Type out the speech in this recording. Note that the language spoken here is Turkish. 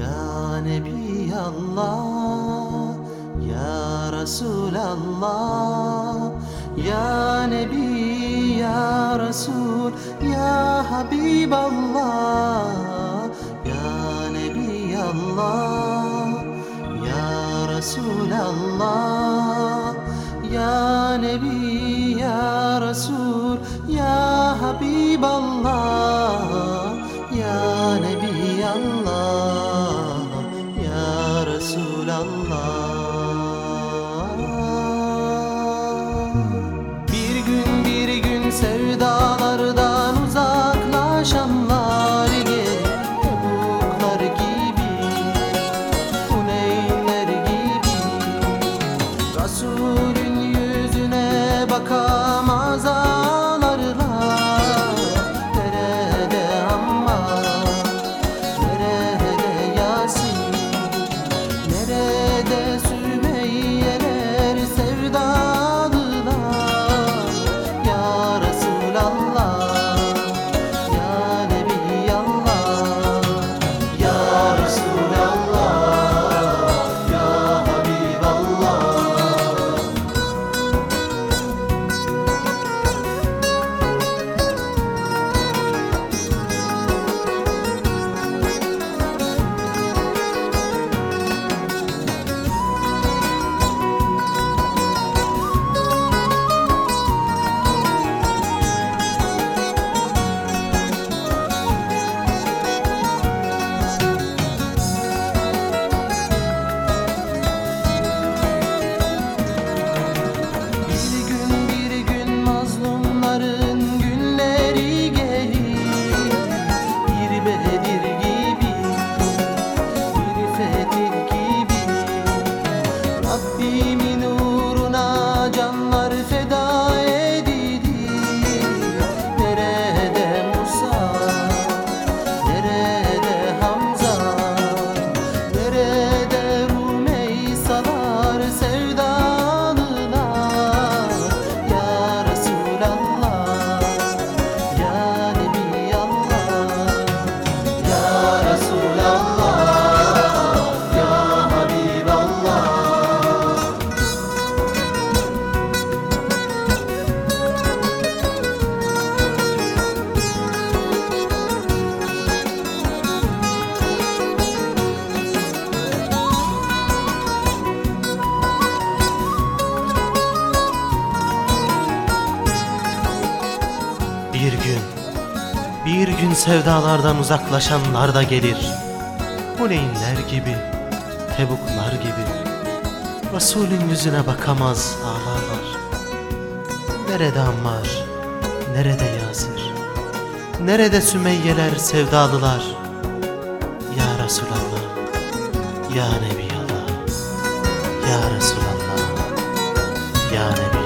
Ya Nebi Allah Ya Resulallah Ya Nebi Ya Resul Ya Habiballah Ya Nebi Allah Ya Resulallah Ya Nebi Ya Resul Ya Habiballah Resulün yüzüne bakamaz gün, bir gün sevdalardan uzaklaşanlar da gelir. Huneynler gibi, Tebuklar gibi. Resulün yüzüne bakamaz ağlarlar. Nerede Ammar, nerede Yasir? Nerede Sümeyyeler sevdalılar? Ya Resulallah, Ya Nebi Allah, Ya Resulallah, Ya Nebi